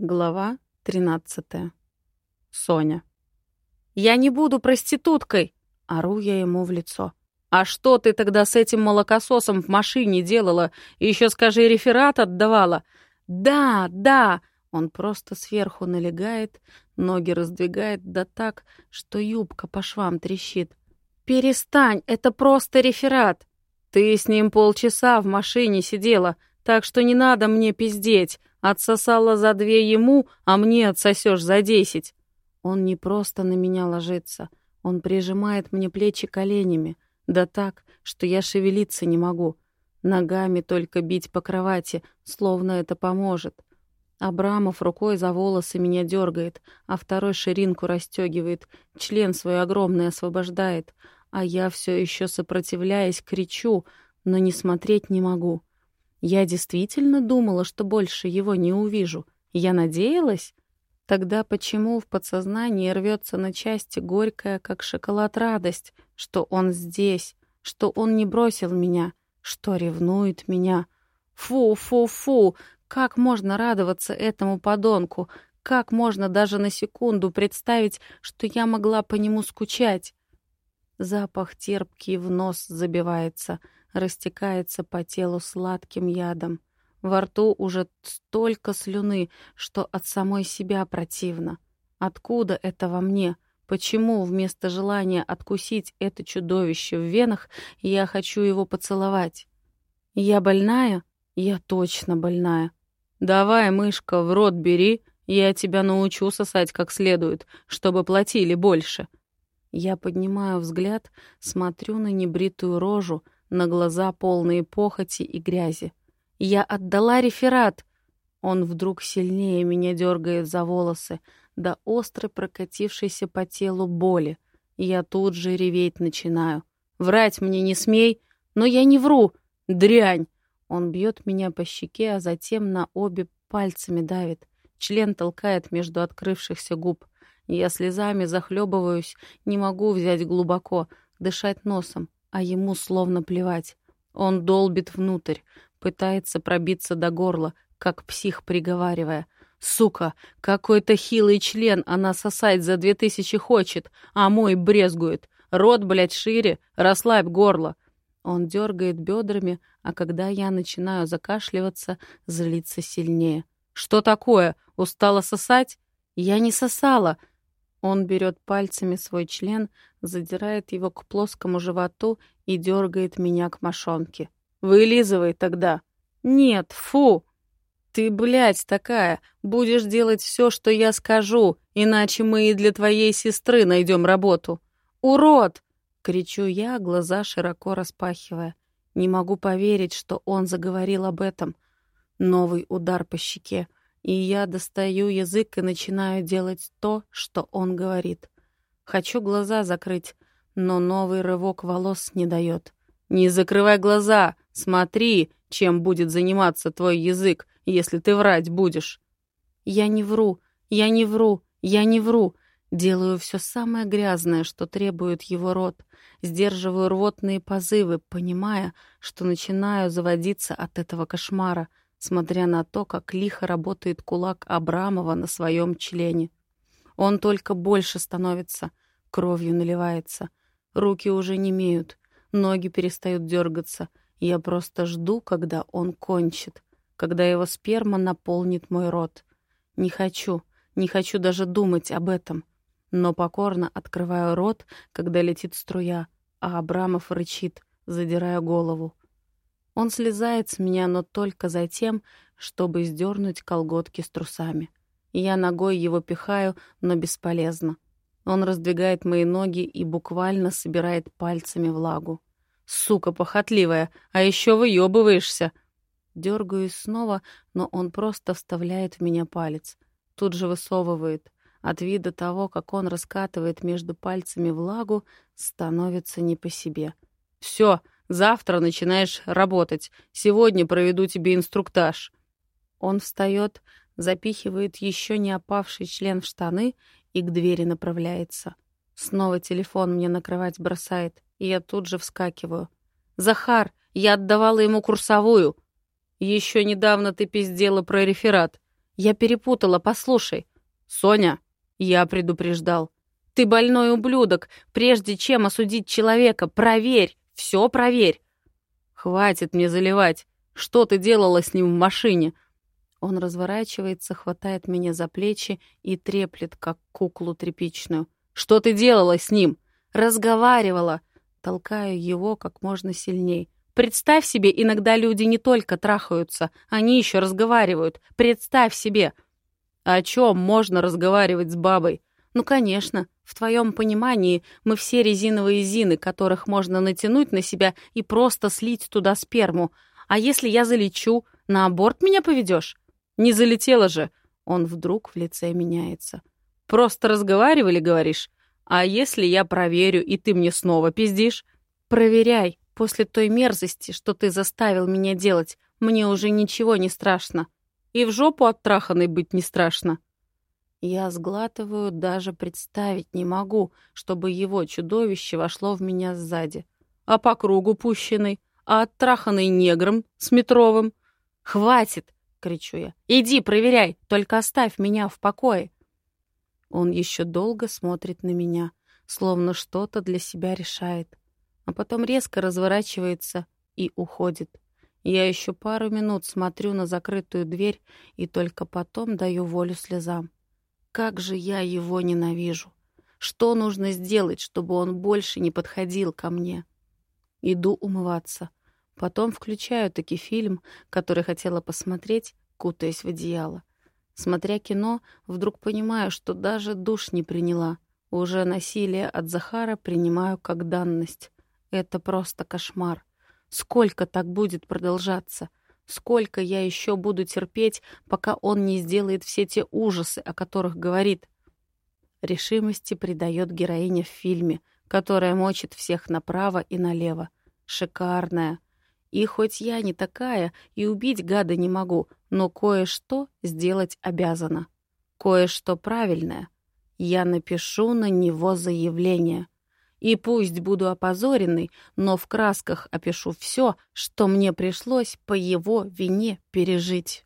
Глава 13. Соня. «Я не буду проституткой!» — ору я ему в лицо. «А что ты тогда с этим молокососом в машине делала? Еще, скажи, реферат отдавала?» «Да, да!» Он просто сверху налегает, ноги раздвигает да так, что юбка по швам трещит. «Перестань, это просто реферат!» «Ты с ним полчаса в машине сидела, так что не надо мне пиздеть!» Отсосала за две ему, а мне отсосешь за десять. Он не просто на меня ложится. Он прижимает мне плечи коленями. Да так, что я шевелиться не могу. Ногами только бить по кровати, словно это поможет. Абрамов рукой за волосы меня дергает, а второй ширинку расстегивает, член свой огромный освобождает, а я все еще сопротивляясь кричу, но не смотреть не могу. Я действительно думала, что больше его не увижу. Я надеялась? Тогда почему в подсознании рвется на части горькая, как шоколад, радость, что он здесь, что он не бросил меня, что ревнует меня? Фу, фу, фу! Как можно радоваться этому подонку? Как можно даже на секунду представить, что я могла по нему скучать? Запах терпкий в нос забивается — растекается по телу сладким ядом. Во рту уже столько слюны, что от самой себя противно. Откуда это во мне? Почему вместо желания откусить это чудовище в венах я хочу его поцеловать? Я больная? Я точно больная. Давай, мышка, в рот бери, я тебя научу сосать как следует, чтобы платили больше. Я поднимаю взгляд, смотрю на небритую рожу — на глаза полные похоти и грязи. «Я отдала реферат!» Он вдруг сильнее меня дергает за волосы, до острой прокатившейся по телу боли. Я тут же реветь начинаю. «Врать мне не смей!» «Но я не вру! Дрянь!» Он бьет меня по щеке, а затем на обе пальцами давит. Член толкает между открывшихся губ. Я слезами захлебываюсь, не могу взять глубоко, дышать носом а ему словно плевать. Он долбит внутрь, пытается пробиться до горла, как псих приговаривая. «Сука, какой-то хилый член она сосать за две тысячи хочет, а мой брезгует. Рот, блядь, шире, расслабь горло». Он дергает бедрами, а когда я начинаю закашливаться, злится сильнее. «Что такое? Устала сосать?» «Я не сосала!» Он берет пальцами свой член, задирает его к плоскому животу и дергает меня к мошонке. «Вылизывай тогда!» «Нет, фу!» «Ты, блядь, такая! Будешь делать все, что я скажу, иначе мы и для твоей сестры найдем работу!» «Урод!» — кричу я, глаза широко распахивая. Не могу поверить, что он заговорил об этом. Новый удар по щеке и я достаю язык и начинаю делать то, что он говорит. Хочу глаза закрыть, но новый рывок волос не дает. «Не закрывай глаза! Смотри, чем будет заниматься твой язык, если ты врать будешь!» «Я не вру! Я не вру! Я не вру!» Делаю все самое грязное, что требует его рот. Сдерживаю рвотные позывы, понимая, что начинаю заводиться от этого кошмара — смотря на то, как лихо работает кулак Абрамова на своем члене. Он только больше становится, кровью наливается. Руки уже не имеют, ноги перестают дергаться. Я просто жду, когда он кончит, когда его сперма наполнит мой рот. Не хочу, не хочу даже думать об этом. Но покорно открываю рот, когда летит струя, а Абрамов рычит, задирая голову. Он слезает с меня, но только за тем, чтобы сдернуть колготки с трусами. Я ногой его пихаю, но бесполезно. Он раздвигает мои ноги и буквально собирает пальцами влагу. «Сука похотливая, а еще выебываешься!» Дергаюсь снова, но он просто вставляет в меня палец. Тут же высовывает. От вида того, как он раскатывает между пальцами влагу, становится не по себе. «Все, Завтра начинаешь работать. Сегодня проведу тебе инструктаж». Он встает, запихивает еще не опавший член в штаны и к двери направляется. Снова телефон мне накрывать бросает, и я тут же вскакиваю. «Захар, я отдавала ему курсовую!» «Еще недавно ты пиздела про реферат. Я перепутала, послушай. Соня, я предупреждал. Ты больной ублюдок. Прежде чем осудить человека, проверь. Все проверь. Хватит мне заливать. Что ты делала с ним в машине? Он разворачивается, хватает меня за плечи и треплет, как куклу тряпичную. Что ты делала с ним? Разговаривала. Толкаю его как можно сильней. Представь себе, иногда люди не только трахаются, они еще разговаривают. Представь себе. О чем можно разговаривать с бабой? Ну, конечно, в твоем понимании мы все резиновые зины, которых можно натянуть на себя и просто слить туда сперму. А если я залечу, на аборт меня поведешь? Не залетела же. Он вдруг в лице меняется. Просто разговаривали, говоришь? А если я проверю, и ты мне снова пиздишь? Проверяй, После той мерзости, что ты заставил меня делать, мне уже ничего не страшно. И в жопу оттраханной быть не страшно. Я сглатываю, даже представить не могу, чтобы его чудовище вошло в меня сзади. А по кругу пущенный, а оттраханный негром с метровым. «Хватит!» — кричу я. «Иди, проверяй, только оставь меня в покое!» Он еще долго смотрит на меня, словно что-то для себя решает а потом резко разворачивается и уходит. Я еще пару минут смотрю на закрытую дверь и только потом даю волю слезам. Как же я его ненавижу! Что нужно сделать, чтобы он больше не подходил ко мне? Иду умываться. Потом включаю таки фильм, который хотела посмотреть, кутаясь в одеяло. Смотря кино, вдруг понимаю, что даже душ не приняла. Уже насилие от Захара принимаю как данность. Это просто кошмар. Сколько так будет продолжаться? Сколько я еще буду терпеть, пока он не сделает все те ужасы, о которых говорит? Решимости придает героиня в фильме, которая мочит всех направо и налево. Шикарная. И хоть я не такая, и убить гада не могу, но кое-что сделать обязана. Кое-что правильное. Я напишу на него заявление. И пусть буду опозоренной, но в красках опишу все, что мне пришлось по его вине пережить.